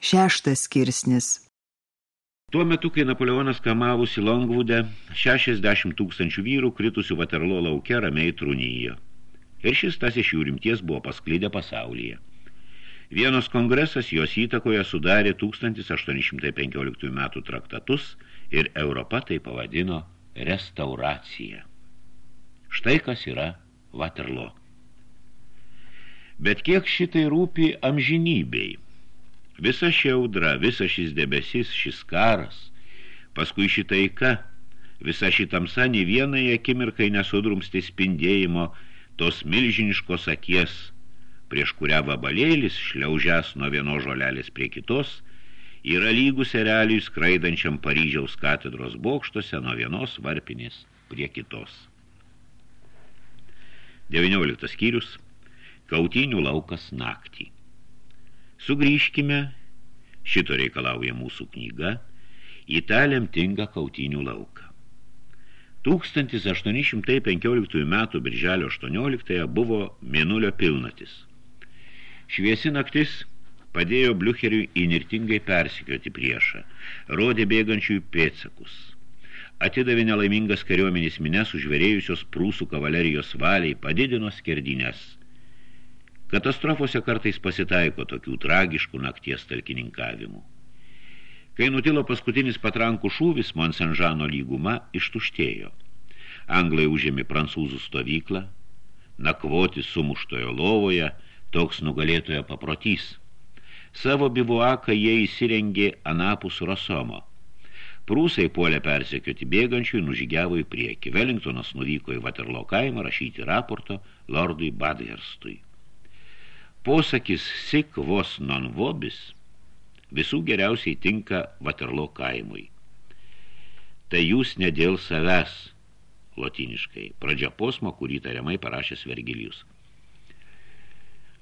Šeštas skirsnis Tuo metu, kai Napoleonas kamavusi Longvude, 60 tūkstančių vyrų kritusių Vaterlo lauke ramiai trūnyjo. Ir šis tas iš jų rimties buvo pasklydę pasaulyje. Vienos kongresas jos įtakoje sudarė 1815 metų traktatus ir Europa tai pavadino restauracija. Štai kas yra Vaterlo. Bet kiek šitai rūpi amžinybei? Visa ši audra, visa šis debesis, šis karas, paskui šitaika, visa šitamsa nei vienai akimirkai nesudrumsti spindėjimo tos milžiniškos akies, prieš kurią vabalėlis, šliaužęs nuo vienos žolelės prie kitos, yra lygus ereliui skraidančiam Paryžiaus katedros bokštuose nuo vienos varpinės prie kitos. 19 skyrius Kautinių laukas naktį. Sugrįžkime, šito reikalauja mūsų knyga, į tą lemtingą kautinių lauką. 1815 metų birželio 18 buvo mėnulio pilnatis. Šviesi naktis padėjo Bliucheriui įnirtingai persikioti priešą, rodė bėgančiųjų pėtsakus. Atidavė nelaimingas kariuomenės mines užverėjusios prūsų kavalerijos valiai, padidino skerdinės. Katastrofose kartais pasitaiko tokių tragiškų nakties talkininkavimų. Kai nutilo paskutinis patrankų šūvis, Monsenžano lyguma ištuštėjo. Anglai užėmė prancūzų stovyklą, nakvoti sumuštojo lovoje, toks nugalėtojo paprotys – Savo bivuaką jie įsirengė anapus Rosomo. Prūsai puolė persekioti bėgančių ir nužygiavo į priekį. Wellingtonas nuvyko į Vaterlo kaimą rašyti raporto lordui Badherstui. Posakis sik vos non vobis visų geriausiai tinka Vaterlo kaimui. Tai jūs ne dėl savęs, lotiniškai, pradžia posmo, kurį tariamai parašęs Vergilijus.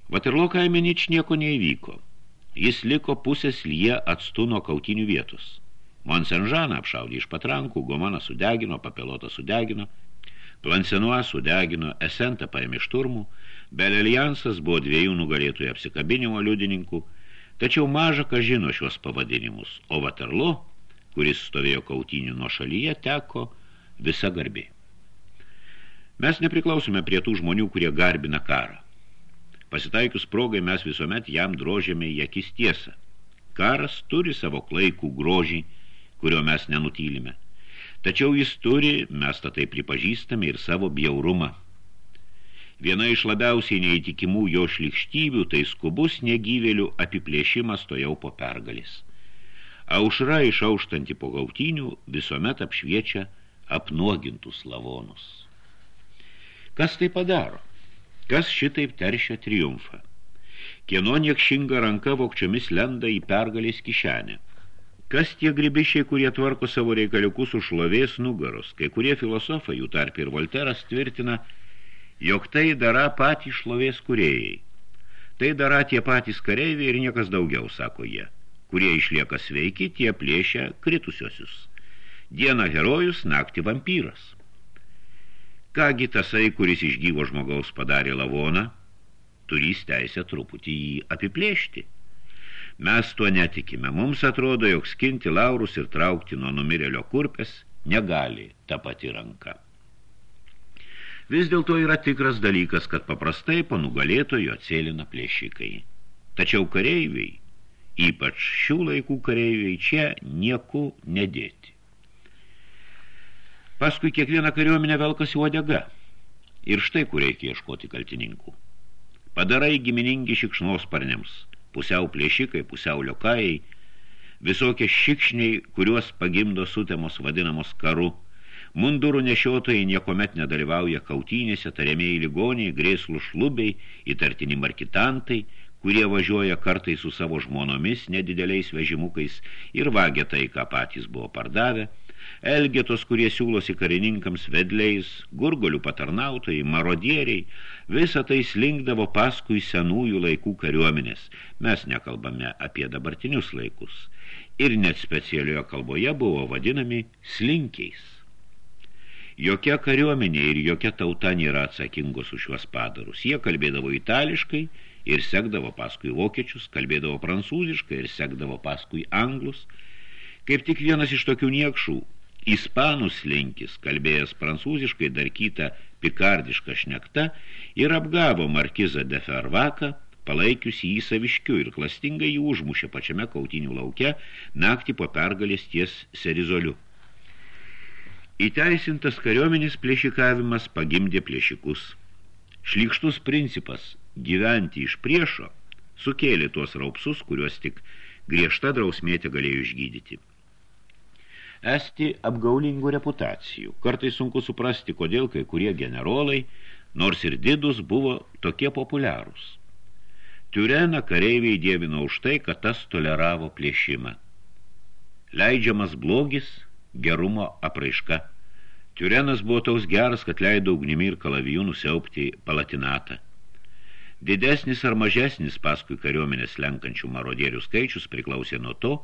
Vaterlo kaime nič nieko neįvyko – Jis liko pusės lie atstu nuo kautinių vietos. Monsenžaną apšaudė iš patrankų, Gomaną sudegino, Papelotą sudegino, Plansenua sudegino, Esentą paėmė šturmų, Beleliansas buvo dviejų nugalėtojų apsikabinimo liudininkų, tačiau maža ką žino šios pavadinimus, o Vaterlo, kuris stovėjo kautinių nuo šalyje, teko visa garbė. Mes nepriklausome prie tų žmonių, kurie garbina karą. Pasitaikius progai mes visuomet jam drožėme į akis tiesą. Karas turi savo klaikų grožį, kurio mes nenutylime. Tačiau jis turi, mes tą tai pripažįstame, ir savo bjaurumą. Viena iš labiausiai neįtikimų jo šlikštybių tai skubus negyvėlių apiplėšimas to jau po pergalis. Aušra išauštanti po gautinių visuomet apšviečia apnuogintus lavonus. Kas tai padaro? Kas šitaip teršia triumfą? Kieno niekšinga ranka vokčiomis lenda į pergalės kišenę? Kas tie gribišiai, kurie tvarko savo reikaliukus už šlovės nugaros? Kai kurie filosofai, jų tarp ir Volteras, tvirtina, jog tai dara patys šlovės kurėjai. Tai dara tie patys kareiviai ir niekas daugiau, sako jie. Kurie išlieka sveiki, tie plėšia kritusiosius. Diena herojus, naktį vampyras. Kągi tasai, kuris iš gyvo žmogaus padarė lavoną, turys teisę truputį jį apiplėšti. Mes tuo netikime. Mums atrodo, jog skinti laurus ir traukti nuo numirėlio kurpės negali ta pati ranka. Vis dėlto yra tikras dalykas, kad paprastai po nugalėtojo atsėlina plėšikai. Tačiau kareiviai, ypač šių laikų kareiviai, čia nieku nedėti. Paskui kiekvieną kariuomenę velkasi uodega. Ir štai kur reikia ieškoti kaltininkų. Padarai giminingi šikšnosparniams, pusiau plėšikai, pusiau liokajai, visokie šikšniai, kuriuos pagimdo sutemos vadinamos karu. Mundurų nešiotojai niekomet nedalyvauja kautynėse, tariamieji ligoniai, grėslų šlubiai, įtartini markitantai, kurie važiuoja kartai su savo žmonomis nedideliais vežimukais ir vagia tai, ką patys buvo pardavę, Elgetos, kurie siūlosi karininkams vedliais, gurgolių patarnautojai, marodieriai, visą tai slinkdavo paskui senųjų laikų kariuomenės. Mes nekalbame apie dabartinius laikus. Ir net specialioje kalboje buvo vadinami slinkiais. Jokia kariuomenė ir jokia tauta nėra atsakingos už šiuos padarus. Jie kalbėdavo itališkai ir sekdavo paskui vokiečius, kalbėdavo prancūziškai ir sekdavo paskui anglus. Kaip tik vienas iš tokių niekšų, ispanų slinkis, kalbėjęs prancūziškai dar kitą pikardišką šnekta ir apgavo markizą de Fervaką, palaikiusi jį saviškiu ir klastingai jį užmušė pačiame kautinių lauke naktį po pergalės ties Serizoliu. Įteisintas kariuomenės plėšikavimas pagimdė plėšikus. Šlykštus principas gyventi iš priešo sukėlė tuos raupsus, kuriuos tik griežta drausmėtė galėjo išgydyti. Esti apgaulingų reputacijų. Kartai sunku suprasti, kodėl kai kurie generolai, nors ir didus, buvo tokie populiarūs. Tiureną kareiviai dievino už tai, kad tas toleravo plėšimą. Leidžiamas blogis – gerumo apraiška. Tiurenas buvo taus geras, kad leido ugnimi ir kalavijų nusiaupti palatinatą. Didesnis ar mažesnis paskui kariuomenės lenkančių marodierių skaičius priklausė nuo to,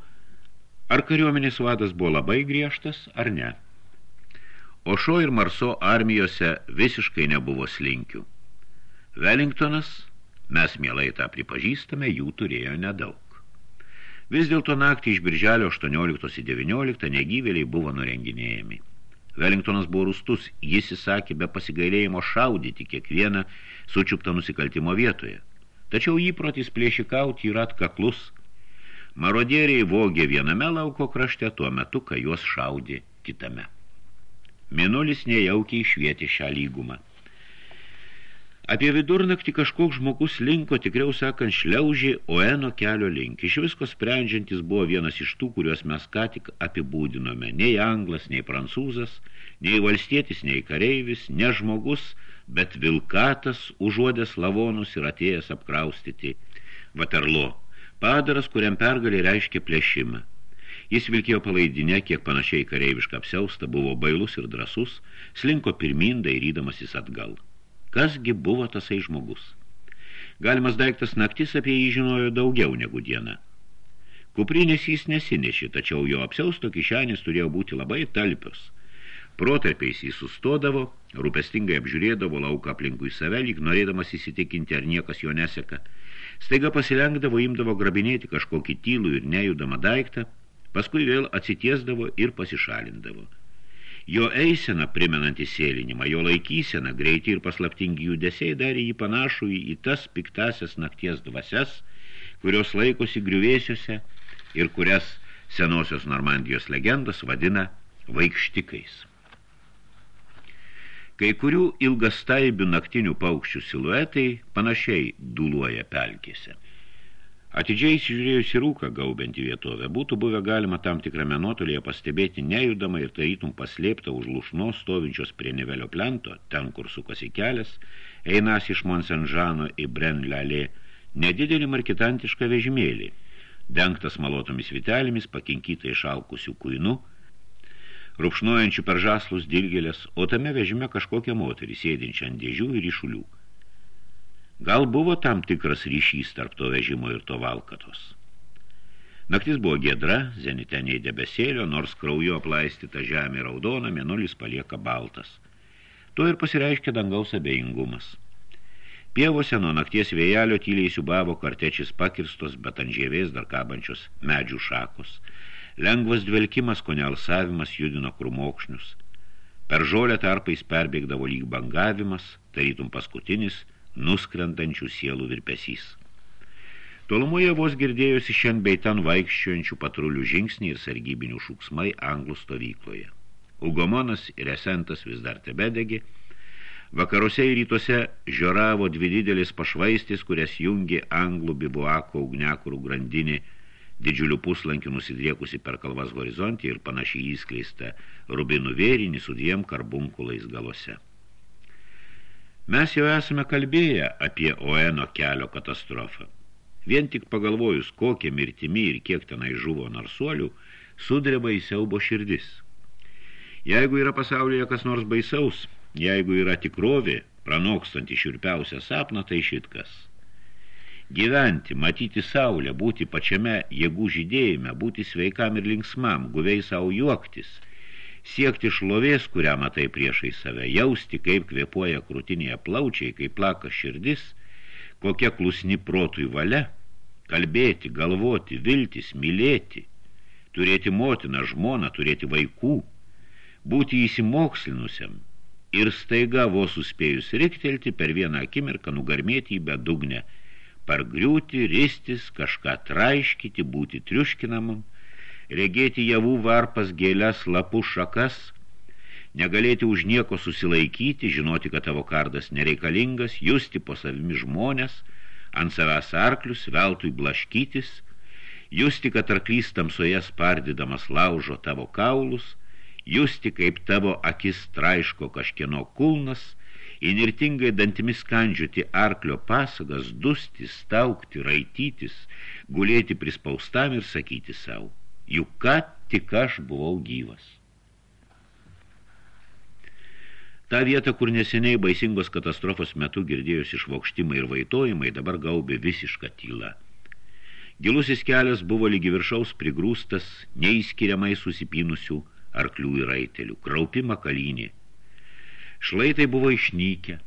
ar kariuomenės vadas buvo labai griežtas ar ne. Ošo ir Marso armijose visiškai nebuvo slinkių. Wellingtonas – Mes mielai tą pripažįstame, jų turėjo nedaug. Vis dėlto naktį iš birželio 18 į 19 negyvėliai buvo nurenginėjami. Wellingtonas buvo rustus, jis įsakė be pasigailėjimo šaudyti kiekvieną sučiuptą nusikaltimo vietoje. Tačiau įprotis plėšikauti yra atkaklus. Marodieriai vogė viename lauko krašte tuo metu, kai juos šaudė kitame. Mėnulis nejaukiai švietė šią lygumą. Apie vidurnaktį kažkoks žmogus linko, tikriau sakant, šliaužė Oeno kelio link. Iš visko sprendžiantis buvo vienas iš tų, kuriuos mes ką tik apibūdinome. Nei anglas, nei prancūzas, nei valstietis, nei kareivis, ne žmogus, bet vilkatas, užuodęs lavonus ir atėjęs apkraustyti Vaterlo. Padaras, kuriam pergalė reiškia plėšimą. Jis vilkėjo palaidinę, kiek panašiai kareivišką apsiaustą, buvo bailus ir drasus, slinko pirmin, dairydamasis atgal. Kasgi buvo tasai žmogus? Galimas daiktas naktis apie jį žinojo daugiau negu diena. Kuprinės jis nesinešė, tačiau jo apsiausto kišenės turėjo būti labai talpios. Protarpiais jis sustodavo, rūpestingai apžiūrėdavo lauką aplinkui save, lyg norėdamas įsitikinti, ar niekas jo neseka. Staiga pasilenkdavo, imdavo grabinėti kažkokį tylų ir nejudamą daiktą, paskui vėl atsitiesdavo ir pasišalindavo. Jo eisena, primenanti sėlinimą, jo laikysena, greiti ir paslaptingi judesiai darė jį panašų į, tas piktasias nakties dvasias, kurios laikosi griuvėsiuose ir kurias senosios Normandijos legendos vadina vaikštikais. Kai kurių ilgastaibių naktinių paukščių siluetai panašiai duluoja pelkėse. Atidžiai įsižiūrėjus į rūką gaubentį vietovę, būtų buvę galima tam tikrame nuotolėje pastebėti nejudamą ir tarytum paslėptą už lūšnos stovinčios prie nevelio plento, ten, kur sukasi kelias, einas iš Monsenžano į Brenlalė, nedidelį markitantišką vežimėlį, dengtas malotomis vitelėmis, pakinkyta išalkusių kuinų, rupšnuojančių per žaslus dilgelės, o tame vežime kažkokią moterį, sėdinčią ant dėžių ir išulių. Gal buvo tam tikras ryšys tarp to vežimo ir to valkatos. Naktis buvo gedra, zenite nei debesėlio, nors kraujo aplaistyta žemė raudona, mėnulis palieka baltas. To ir pasireiškia dangaus abejingumas. Pievose nuo nakties vėjelio tyliai siubavo kartečis pakirstos, bet ant žievės dar kabančios medžių šakos. Lengvas dvelkimas, konelsavimas judino krumokšnius. Per žolę tarpais perbėgdavo lyg bangavimas, tarytum paskutinis – nuskrendančių sielų virpesys. Tolumoje vos girdėjosi šiandien bei ten vaikščiojančių patrulių žingsniai ir sargybinių šūksmai anglų stovykloje. Ugomonas ir esentas vis dar tebedegi, vakaruose ir rytuose žioravo dvi didelis pašvaistis, kurias jungė anglų bibuako ugnekurų grandinė, didžiulių puslankių nusidriekusi per kalvas horizontį ir panašiai įskleista rubinų vėrinį su dviem karbunkulais galose. Mes jau esame kalbėję apie Oeno kelio katastrofą. Vien tik pagalvojus, kokie mirtimi ir kiek tenai žuvo narsuolių, sudreba į siaubo širdis. Jeigu yra pasaulyje kas nors baisaus, jeigu yra tikrovė, pranokstanti šiurpiausią sapną, tai šitkas. Gyventi, matyti saulę, būti pačiame jėgų žydėjime, būti sveikam ir linksmam, guviai savo juoktis – siekti šlovės, kurią matai priešai save, jausti, kaip kvepuoja krūtinėje plaučiai, kaip plaka širdis, kokia klusni protui valia, kalbėti, galvoti, viltis, mylėti, turėti motiną, žmoną, turėti vaikų, būti įsimokslinusiam ir staiga vos suspėjus riktelti per vieną akimirką nugarmėti į bedugnę, pargriūti, ristis, kažką traiškyti, būti triuškinamam, regėti javų varpas gėlės lapų šakas – negalėti už nieko susilaikyti, žinoti, kad tavo kardas nereikalingas, justi po savimi žmonės, ant savęs arklius, veltui blaškytis, justi, kad arklys tamsoje spardydamas laužo tavo kaulus, justi, kaip tavo akis traiško kažkieno kulnas, įnirtingai dantimis skandžiuti arklio pasagas, dusti, staukti, raitytis, gulėti prispaustam ir sakyti savo, juk ką tik aš buvau gyvas. Ta vieta, kur neseniai baisingos katastrofos metu girdėjosi švokštimai ir vaitojimai, dabar gaubė visišką tylą. Gilusis kelias buvo lygi viršaus prigrūstas, neįskiriamai susipynusių arklių ir raitelių, kraupi makalynė. Šlaitai buvo išnykę,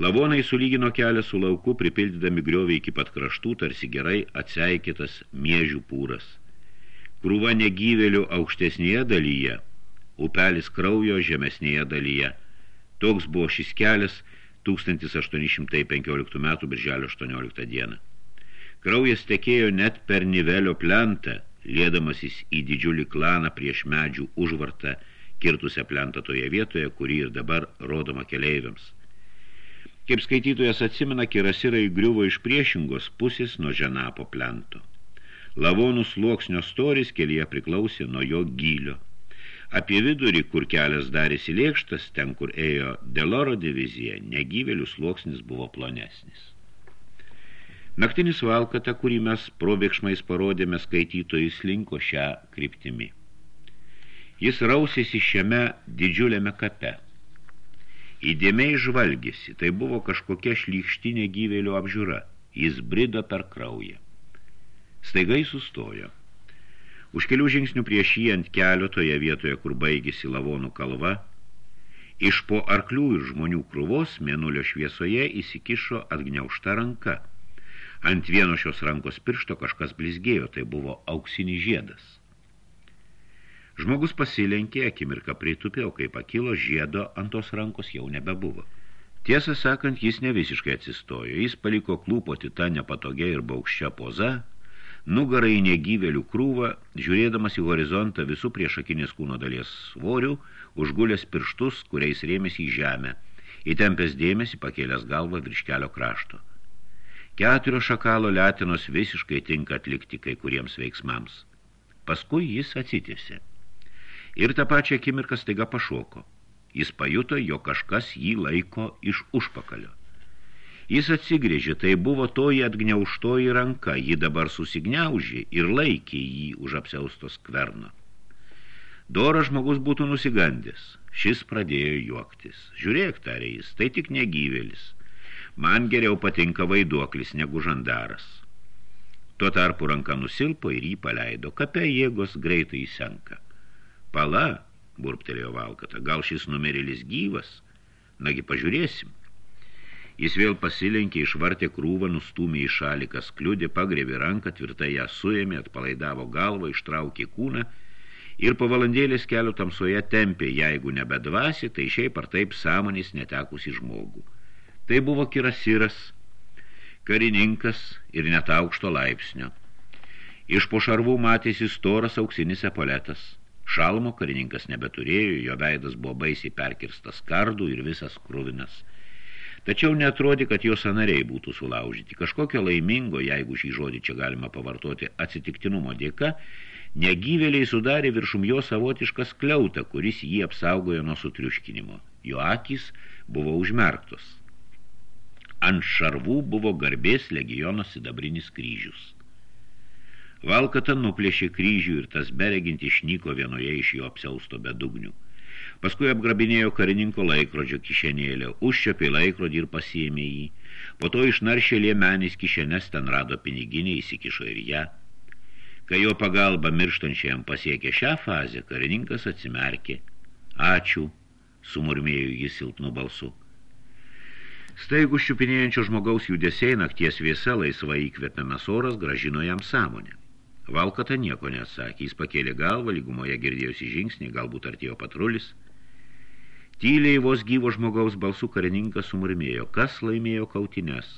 lavonai sulygino kelią su lauku, pripildydami griovį iki pat kraštų, tarsi gerai atseikėtas miežių pūras. Krūva negyvėlių aukštesnėje dalyje, upelis kraujo žemesnėje dalyje – Toks buvo šis kelias 1815 metų birželio 18 dieną. Kraujas tekėjo net per nivelio plentą, liedamasis į didžiulį klaną prieš medžių užvartą, kirtusią plentą toje vietoje, kuri ir dabar rodoma keleiviams. Kaip skaitytojas atsimena, kirasirai griuvo iš priešingos pusės nuo ženapo plento. Lavonų sluoksnio storis kelyje priklausė nuo jo gylio. Apie vidurį, kur kelias darėsi lėkštas, ten, kur ėjo Deloro divizija, negyvėlių sluoksnis buvo plonesnis. Naktinis valkata, kurį mes probėgšmais parodėme skaitytojai, slinko šią kryptimį. Jis rausėsi šiame didžiuliame kape. Įdėmiai žvalgėsi, tai buvo kažkokia šlykštinė gyvėlių apžiūra. Jis brido per kraują. Staigai sustojo. Už kelių žingsnių prieš jį ant kelio toje vietoje, kur baigėsi lavonų kalva, iš po arklių ir žmonių krūvos mėnulio šviesoje įsikišo atgniaušta ranka. Ant vieno šios rankos piršto kažkas blizgėjo, tai buvo auksinis žiedas. Žmogus pasilenkė, akimirką pritupė, o kai pakilo žiedo, ant tos rankos jau nebebuvo. Tiesą sakant, jis ne visiškai atsistojo. Jis paliko klūpoti tą nepatogią ir baukščią pozą, nugarą į negyvelių krūvą, žiūrėdamas į horizontą visų priešakinės kūno dalies svorių, užgulęs pirštus, kuriais rėmėsi į žemę, įtempęs dėmesį pakėlęs galvą virš kelio krašto. Keturio šakalo letinos visiškai tinka atlikti kai kuriems veiksmams. Paskui jis atsitėsi. Ir tą pačią akimirką staiga pašoko. Jis pajuto, jo kažkas jį laiko iš užpakalio. Jis atsigrėžė, tai buvo toji atgniauštoji ranka, ji dabar susigniaužė ir laikė jį už apsiaustos skverno. Doras žmogus būtų nusigandęs. Šis pradėjo juoktis. Žiūrėk, tarė jis, tai tik negyvėlis. Man geriau patinka vaiduoklis negu žandaras. Tuo tarpu ranka nusilpo ir jį paleido. Kape jėgos greitai įsenka. Pala, burptelėjo valkata, gal šis numerėlis gyvas? Nagi pažiūrėsim. Jis vėl pasilenkė, išvartė krūvą, nustūmė į šalį, kas kliudė, pagrėbė ranką, tvirtai ją suėmė, atpalaidavo galvą, ištraukė kūną ir po valandėlės kelių tamsoje tempė, jeigu nebedvasi, tai šiaip ar taip sąmonės netekusi žmogų. Tai buvo kirasiras, karininkas ir net aukšto laipsnio. Iš po šarvų matėsi storas auksinis epoletas. Šalmo karininkas nebeturėjo, jo veidas buvo baisiai perkirstas kardų ir visas kruvinas – Tačiau netrodė, kad jo sanariai būtų sulaužyti. Kažkokio laimingo, jeigu šį žodį čia galima pavartoti atsitiktinumo dėka, negyvėliai sudarė viršum jo savotišką skliautą, kuris jį apsaugojo nuo sutriuškinimo. Jo akis buvo užmerktos. Ant šarvų buvo garbės legiono sidabrinis kryžius. Valkata nuplėšė kryžių ir tas bereginti išnyko vienoje iš jo apsiausto bedugnių. Paskui apgrabinėjo karininko laikrodžio kišenėlę, užčiapė laikrodį ir pasiėmė jį. Po to išnaršė liemenis kišenės, ten rado piniginį, įsikišo ir ją. Kai jo pagalba mirštančiam pasiekė šią fazę, karininkas atsimerkė. Ačiū, sumurmėjo jis silpnu balsu. Staigų ščiupinėjančio žmogaus judesiai nakties vėsa laisvai įkvepiamas oras gražino jam sąmonę. Valkata nieko nesakė, jis pakėlė galvą, lygumoje girdėjusi žingsnį, galbūt artėjo patrulis. Tyliai vos gyvo žmogaus balsų karininkas sumurmėjo, kas laimėjo kautines.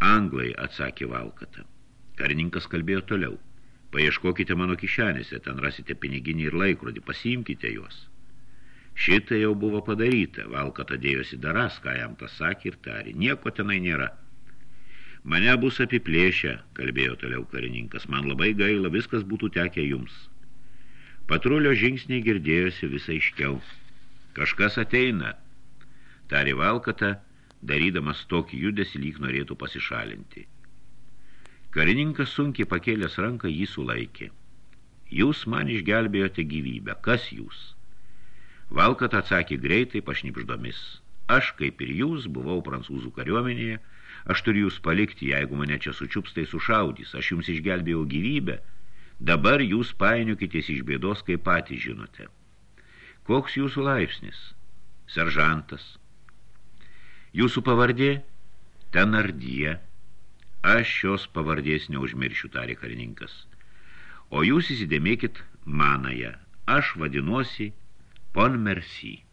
Anglai, atsakė Valkata. Karininkas kalbėjo toliau. Paieškokite mano kišenėse, ten rasite piniginį ir laikrodį, pasiimkite juos. Šitą jau buvo padaryta, Valkata dėjosi daras, ką jam tas sakė ir tarė, nieko tenai nėra. Mane bus apiplėšę, kalbėjo toliau karininkas, man labai gaila, viskas būtų tekę jums. Patrulio žingsniai girdėjosi visai iškiau. Kažkas ateina, tarė Valkata, darydamas tokį judesį, lyg norėtų pasišalinti. Karininkas sunkiai pakėlęs ranką jį sulaikė. Jūs man išgelbėjote gyvybę. Kas jūs? Valkat atsakė greitai pašnipždomis. Aš, kaip ir jūs, buvau prancūzų kariuomenėje. Aš turiu jūs palikti, jeigu mane čia sučiups, tai sušaudys. Aš jums išgelbėjau gyvybę. Dabar jūs painiukitės iš bėdos, kaip patys žinote. Koks jūsų laipsnis? Seržantas. Jūsų pavardė? Tenardie. Aš šios pavardės neužmiršiu, tarė karininkas. O jūs įsidėmėkit manąją. Aš vadinuosi Pon Mercy.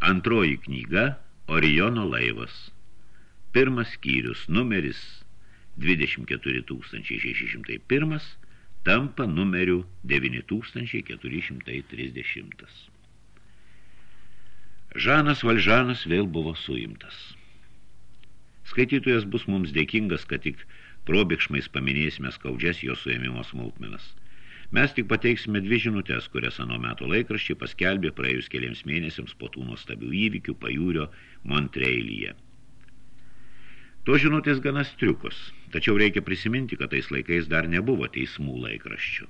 Antroji knyga Oriono laivas. Pirmas skyrius numeris 24601 tampa numeriu 9430. Žanas Valžanas vėl buvo suimtas. Skaitytojas bus mums dėkingas, kad tik probėgšmais paminėsime skaudžias jo suėmimo smulkmenas. Mes tik pateiksime dvi žinutės, kurias ano metų laikraščiai paskelbė praėjus keliams mėnesiams po tų nuostabių įvykių pajūrio Montreilyje. To žinutės gana striukos, tačiau reikia prisiminti, kad tais laikais dar nebuvo teismų laikraščių.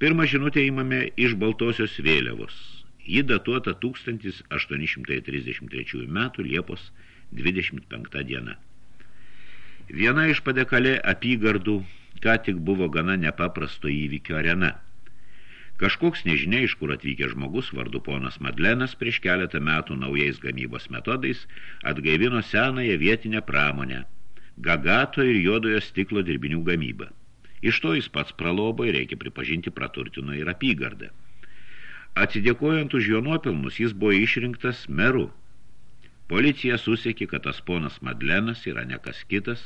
Pirmą žinutę įmame iš Baltosios vėliavos. Ji datuota 1833 metų Liepos 25 diena. Viena iš padekalė apygardų, ką tik buvo gana nepaprasto įvykio arena. Kažkoks nežinia, iš kur atvykė žmogus, vardu ponas Madlenas, prieš keletą metų naujais gamybos metodais atgaivino senąją vietinę pramonę, gagato ir juodojo stiklo dirbinių gamybą. Iš to jis pats pralobo ir reikia pripažinti praturtino ir apygardą. Atsidėkojant už jo nuopilnus, jis buvo išrinktas meru – Policija susiekė, kad tas ponas Madlenas yra nekas kitas,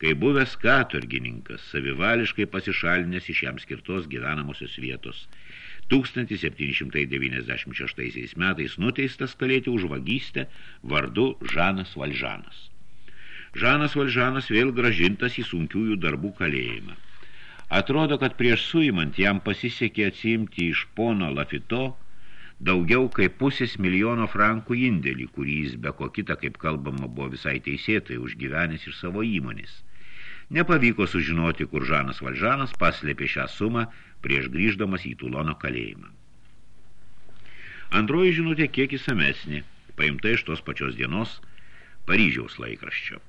kai buvęs katurgininkas, savivališkai pasišalinęs iš jam skirtos gyvenamosios vietos. 1796 metais nuteistas kalėti už vagystę vardu Žanas Valžanas. Žanas Valžanas vėl gražintas į sunkiųjų darbų kalėjimą. Atrodo, kad prieš suimant jam pasisekė atsiimti iš pono Lafito daugiau kaip pusės milijono frankų indėlį, kurį jis be ko kita, kaip kalbama, buvo visai teisėtai užgyvenęs iš savo įmonės. Nepavyko sužinoti, kur Žanas Valžanas paslėpė šią sumą prieš grįždamas į Tulono kalėjimą. Antroji žinutė kiek įsamesnė, paimta iš tos pačios dienos Paryžiaus laikraščio.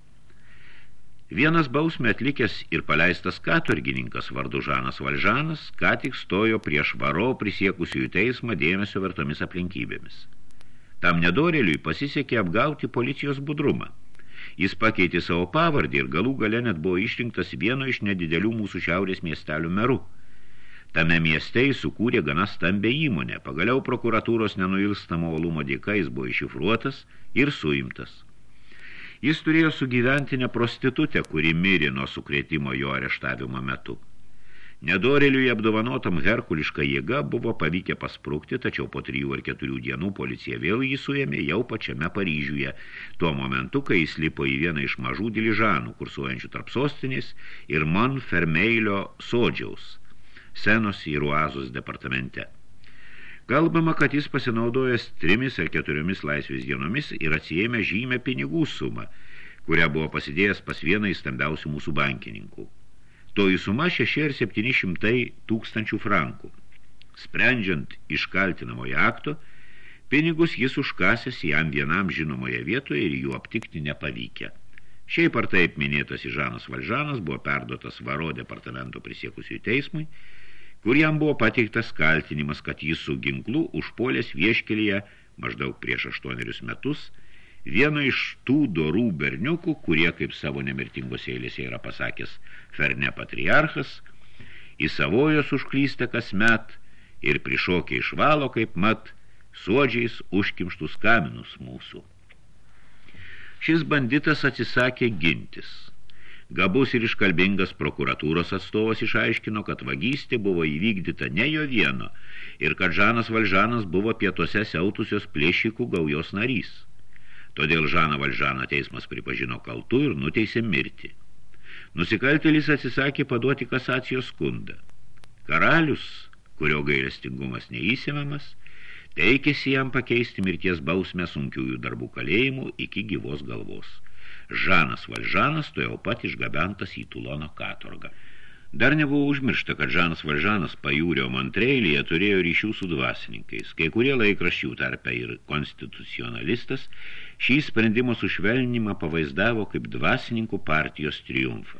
Vienas bausmę atlikęs ir paleistas katurgininkas vardu Žanas Valžanas, ką tik stojo prieš varo prisiekusiųjų teismą dėmesio vertomis aplinkybėmis. Tam nedorėliui pasisekė apgauti policijos budrumą. Jis pakeitė savo pavardį ir galų gale net buvo išrinktas vieno iš nedidelių mūsų šiaurės miestelių merų. Tame mieste jis sukūrė gana stambę įmonę, pagaliau prokuratūros nenuilstamo olumo dėka jis buvo iššifruotas ir suimtas. Jis turėjo sugyventinę prostitutę, kuri mirė nuo sukrėtimo jo areštavimo metu. Nedoreliui apdovanotam herkulišką jėga buvo pavykę pasprūkti, tačiau po trijų ar keturių dienų policija vėl jį suėmė jau pačiame Paryžiuje, tuo momentu, kai jis lipo į vieną iš mažų diližanų, kursuojančių tarp sostinės ir Monfermeilio sodžiaus, senos į Ruazos departamente. Kalbama, kad jis pasinaudojęs trimis ar keturiomis laisvės dienomis ir atsijėmė žymę pinigų sumą, kurią buvo pasidėjęs pas vieną į stambiausių mūsų bankininkų. Toji suma 6 ar 700 tūkstančių frankų. Sprendžiant iš kaltinamojo akto, pinigus jis užkasęs jam vienam žinomoje vietoje ir jų aptikti nepavykę. Šiaip ar taip minėtas Žanas Valžanas buvo perduotas varo departamento prisiekusiųjų teismui – kur jam buvo pateiktas kaltinimas, kad jis su ginklu užpuolęs vieškelyje maždaug prieš aštuonerius metus, vieno iš tų dorų berniukų, kurie, kaip savo nemirtingos eilėse yra pasakęs Ferne patriarchas, į savojos užklystę kasmet ir prišokė išvalo kaip mat suodžiais užkimštus kaminus mūsų. Šis banditas atsisakė gintis – Gabus ir iškalbingas prokuratūros atstovas išaiškino, kad vagystė buvo įvykdyta ne jo vieno ir kad Žanas Valžanas buvo pietuose siautusios plėšikų gaujos narys. Todėl Žaną Valžaną teismas pripažino kaltu ir nuteisė mirti. Nusikaltėlis atsisakė paduoti kasacijos skundą. Karalius, kurio gailestingumas neįsimamas, teikėsi jam pakeisti mirties bausmę sunkiųjų darbų kalėjimų iki gyvos galvos – Žanas Valžanas to jau pat išgabentas į Tulono katorgą. Dar nebuvo užmiršta, kad Žanas Valžanas pajūrio Montreilyje turėjo ryšių su dvasininkais. Kai kurie laikraščių tarpe ir konstitucionalistas šį sprendimo sušvelnimą pavaizdavo kaip dvasininkų partijos triumfą.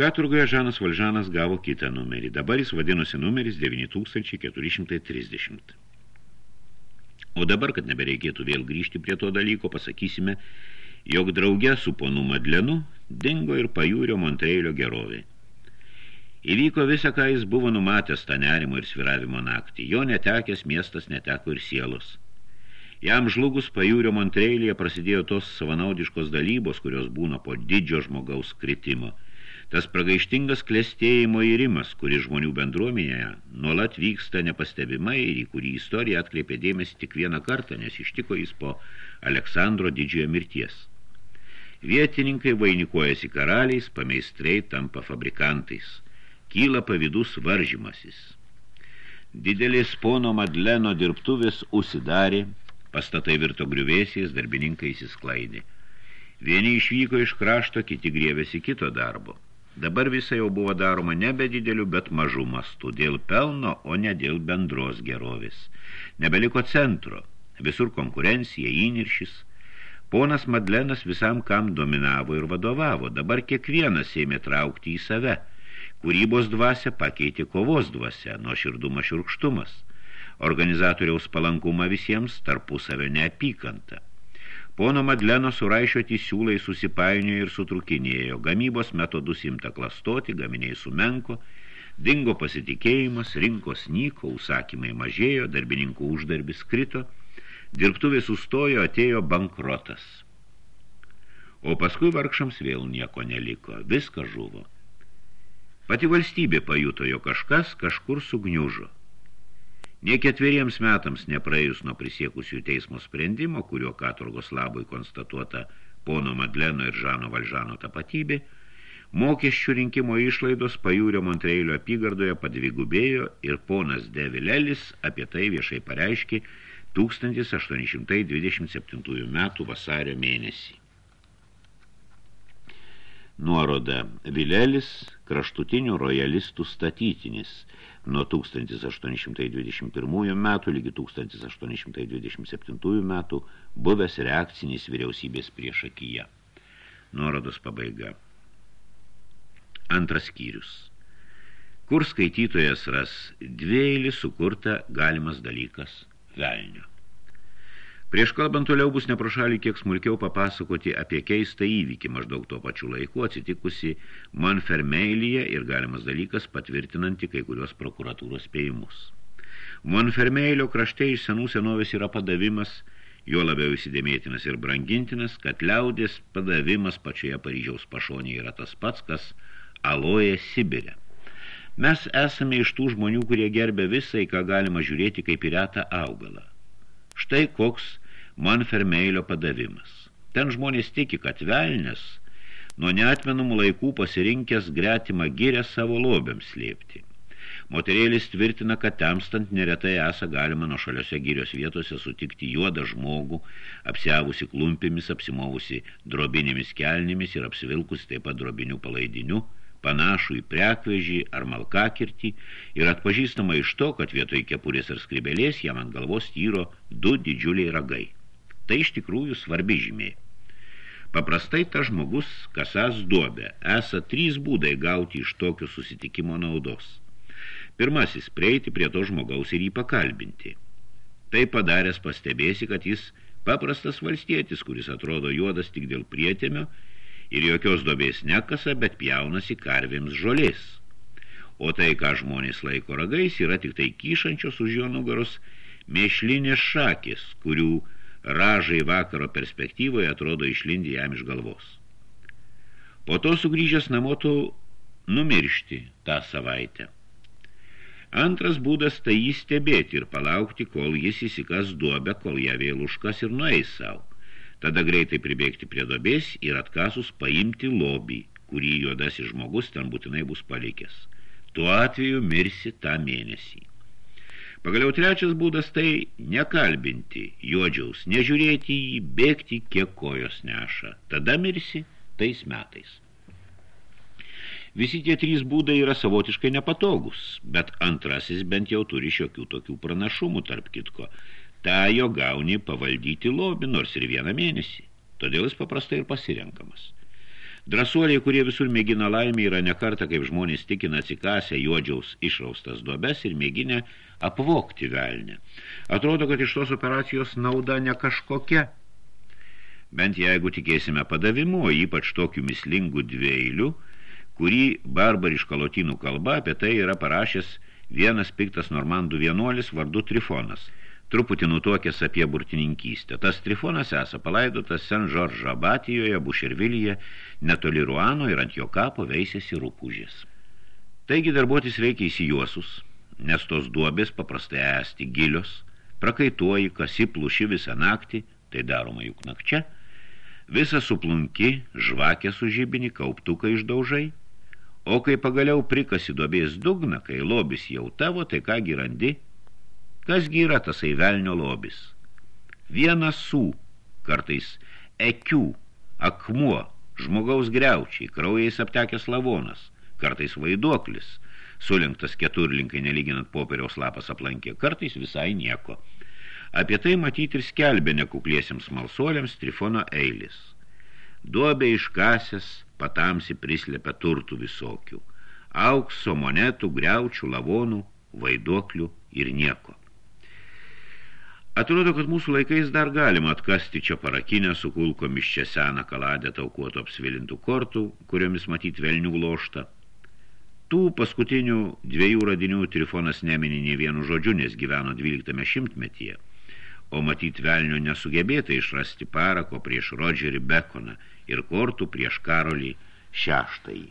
Katurgoje Žanas Valžanas gavo kitą numerį. Dabar jis vadinosi numeris 9430. O dabar, kad nebereikėtų vėl grįžti prie to dalyko, pasakysime, jog drauge su ponu Madlenu dingo ir pajūrio Montreilio gerovė. Įvyko visą, ką jis buvo numatęs tą nerimo ir sviravimo naktį. Jo netekęs miestas neteko ir sielos. Jam žlugus pajūrio Montreilyje prasidėjo tos savanaudiškos dalybos, kurios būna po didžio žmogaus kritimo. Tas pragaištingas klestėjimo įrimas, kuris žmonių bendruomenėje nuolat vyksta nepastebimai ir į kurį istorija atkreipė dėmesį tik vieną kartą, nes ištiko jis po Aleksandro didžiojo mirties. Vietininkai vainikuojasi karaliais, pameistrei tampa fabrikantais. Kyla pavydus varžymasis. Didelės pono Madleno dirbtuvės užsidarė, pastatai virto griuvėsiais, darbininkai įsisklaidė. Vieni išvyko iš krašto, kiti grievėsi kito darbo. Dabar visa jau buvo daroma nebe dideliu, bet mažu mastu, dėl pelno, o ne dėl bendros gerovės. Nebeliko centro, visur konkurencija, įniršis – Ponas Madlenas visam kam dominavo ir vadovavo, dabar kiekvienas ėmė traukti į save. Kūrybos dvasia pakeitė kovos dvasia, nuo širdumas šiurkštumas. Organizatoriaus palankumą visiems tarpusavio neapykanta. Pono Madleno suraišioti siūlai susipainiojo ir sutrukinėjo, gamybos metodus imta klastoti, gaminiai sumenko, dingo pasitikėjimas, rinkos nyko, užsakymai mažėjo, darbininkų uždarbis krito – Dirbtuvė sustojo, atėjo bankrotas. O paskui vargšams vėl nieko neliko, viskas žuvo. Pati valstybė pajuto, jo kažkas kažkur sugniužo. Nie ketveriems metams nepraėjus nuo prisiekusių teismo sprendimo, kurio katurgos labui konstatuota pono Madleno ir Žano Valžano tapatybė, mokesčių rinkimo išlaidos pajūrio Montreilio apygardoje padvigubėjo ir ponas Devilelis apie tai viešai pareiškė, 1827 metų vasario mėnesį. Nuoroda Vilelis kraštutinių rojalistų statytinis nuo 1821 metų lygi 1827 metų buvęs reakcinis vyriausybės priešakyje. Nuorodos pabaiga. Antras skyrius. Kur skaitytojas ras dvieilį sukurta galimas dalykas – velnio. Prieš kalbant toliau bus neprošalį kiek smulkiau papasakoti apie keistą įvykį maždaug tuo pačiu laiku atsitikusi Monfermeilyje ir galimas dalykas patvirtinanti kai kurios prokuratūros spėjimus. Monfermeilio krašte iš senų senovės yra padavimas, jo labiau įsidėmėtinas ir brangintinas, kad liaudės padavimas pačioje Paryžiaus pašonėje yra tas pats, kas aloje Sibirė. Mes esame iš tų žmonių, kurie gerbė visai, ką galima žiūrėti kaip į retą augalą. Štai koks Manfermeilio padavimas. Ten žmonės tiki, kad velnės nuo neatmenamų laikų pasirinkęs gretimą gyrę savo lobiams slėpti. Moterėlis tvirtina, kad temstant neretai esą galima nuo šaliose gyrios vietose sutikti juodą žmogų, apsiavusi klumpimis, apsimovusi drobinėmis kelnimis ir apsivilkusi taip pat drobinių palaidinių, panašų į prekvežį ar malkakirtį ir atpažįstama iš to, kad vietoj kepurės ar skribelės jam ant galvos tyro du didžiuliai ragai. Tai iš tikrųjų svarbi žymė. Paprastai ta žmogus kasas duobė. Esa trys būdai gauti iš tokio susitikimo naudos. Pirmasis – prieiti prie to žmogaus ir jį pakalbinti. Tai padaręs pastebėsi, kad jis paprastas valstietis, kuris atrodo juodas tik dėl prietėmio ir jokios dobės nekasa, bet pjaunasi karvėms žolės. O tai, ką žmonės laiko ragais, yra tik tai kyšančios už jo nugaros mėšlinės šakės, kurių ražai vakaro perspektyvoje atrodo išlindi jam iš galvos. Po to sugrįžęs namo tu numiršti tą savaitę. Antras būdas tai jį stebėti ir palaukti, kol jis įsikas duobę, kol ją vėl užkas ir nueis savo. Tada greitai pribėgti prie dobės ir atkasus paimti lobį, kurį juodasis žmogus ten būtinai bus palikęs. Tuo atveju mirsi tą mėnesį. Pagaliau trečias būdas tai nekalbinti juodžiaus, nežiūrėti jį, bėgti, kiek kojos neša. Tada mirsi tais metais. Visi tie trys būdai yra savotiškai nepatogus, bet antrasis bent jau turi šiokių tokių pranašumų tarp kitko. Ta jo gauni pavaldyti lobį nors ir vieną mėnesį, todėl jis paprastai ir pasirenkamas. Drasuoliai, kurie visur mėgina laimę, yra nekarta, kaip žmonės tikina atsikasę juodžiaus išraustas duobes ir mėginę apvokti velnę. Atrodo, kad iš tos operacijos nauda ne kažkokia. Bent jeigu tikėsime padavimu, ypač tokiu mislingu dvieiliu, kurį barbariška lotynų kalba apie tai yra parašęs vienas piktas normandų vienuolis vardu Trifonas – truputį nutokęs apie burtininkystę. Tas trifonas esą palaidotas Sen-Žoržo abatijoje, Bušervilyje, netoli Ruano ir ant jo kapo veisėsi rūpužės. Taigi darbuotis reikia įsijuosus, nes tos duobės paprastai esti gilios, prakaituoji, kasi pluši visą naktį, tai daroma juk nakčia, visą suplunki, žvakę su žybinį, kauptuką išdaužai, o kai pagaliau prikasi duobės dugną, kai lobis jau tavo, tai ką girandi, Kasgi yra tasai velnio lobis? Vienas sų, kartais ekių, akmuo, žmogaus greučiai, kraujais aptekęs lavonas, kartais vaiduoklis, sulinktas keturlinkai nelyginant popieriaus lapas aplankė, kartais visai nieko. Apie tai matyti ir skelbė nekukliesiems malsuoliams trifono eilis. Duobė iškasęs, patamsi prislėpia turtų visokių, aukso monetų, greučių, lavonų, vaiduoklių ir nieko. Atrodo, kad mūsų laikais dar galima atkasti čia parakinę su kulkomis čia seną kaladę taukuoto apsvilintų kortų, kuriomis matyti velnių loštą. Tų paskutinių dviejų radinių Trifonas neminė nei vienu žodžiu, nes gyveno 12 šimtmetyje, o matyt velnio nesugebėta išrasti parako prieš Rodžerį Bekoną ir kortų prieš Karolį šeštąjį.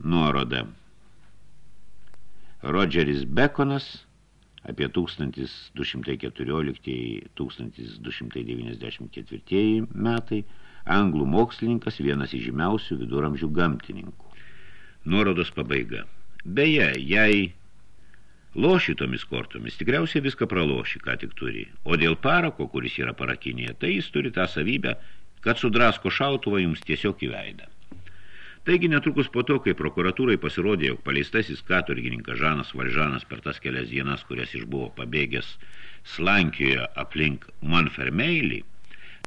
Nuoroda. Rodžeris Bekonas – apie 1214-1294 metai, anglų mokslininkas, vienas iš žymiausių viduramžių gamtininkų. Nuorodos pabaiga. Beje, jei loši tomis kortomis, tikriausiai viską praloši, ką tik turi. O dėl parako, kuris yra parakinėje, tai jis turi tą savybę, kad sudrasko šautuvą jums tiesiog į veidą. Taigi netrukus po to, kai prokuratūrai pasirodė, jog paleistasis katurgininkas Žanas Valžanas per tas kelias dienas, kurias išbuvo pabėgęs Slankijoje aplink Manfermeilį,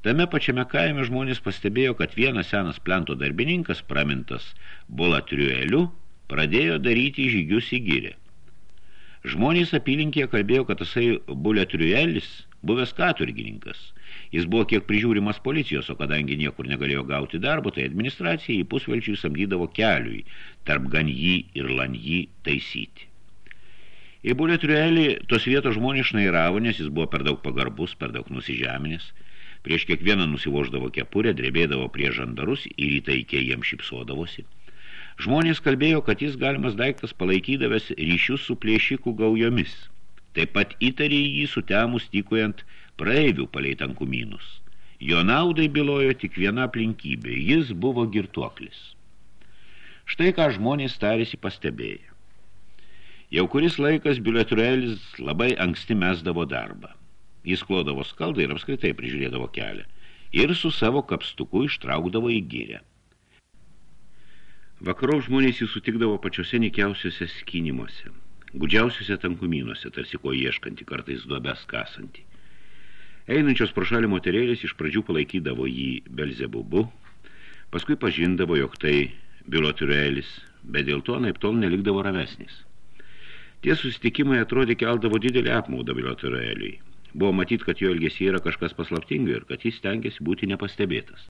tame pačiame kaime žmonės pastebėjo, kad vienas senas plento darbininkas, pramintas Bolatriueliu, pradėjo daryti žygius į gyrę. Žmonės apylinkėje kalbėjo, kad tasai Bolatriuelis buvęs katurgininkas – Jis buvo kiek prižiūrimas policijos, o kadangi niekur negalėjo gauti darbo, tai administracija į pusvelčių samdydavo keliui, tarp gan jį ir lan jį taisyti. Į bulėtriuelį tos vietos žmonės šnairavo, nes jis buvo per daug pagarbus, per daug nusižeminės. Prieš kiekvieną nusivoždavo kepurę, drebėdavo prie žandarus ir įtaikė jiems šipsodavosi. Žmonės kalbėjo, kad jis galimas daiktas palaikydavęs ryšius su plėšikų gaujomis. Taip pat įtarė jį sutemus tykojant praeivių palei tankumynus. Jo naudai bylojo tik viena aplinkybė – jis buvo girtuoklis. Štai ką žmonės tarėsi pastebėję. Jau kuris laikas biuletruelis labai anksti mesdavo darbą. Jis klodavo skaldą ir apskritai prižiūrėdavo kelią ir su savo kapstuku ištraukdavo į gyrę. Vakarau žmonės jį sutikdavo pačiose nikiausiuose skinimuose, gudžiausiuose tankumynuose, tarsi ko ieškanti kartais duobes kasantį. Einančios pro šalį moterėlės iš pradžių palaikydavo jį Belzebubu, paskui pažindavo, jog tai bilotiurelis, bet dėl to naip tol nelikdavo ramesnis. Tie susitikimai atrodė keldavo didelį apmaudą Bilotoreliui. Buvo matyti, kad jo elgesyje yra kažkas paslaptinga ir kad jis stengiasi būti nepastebėtas.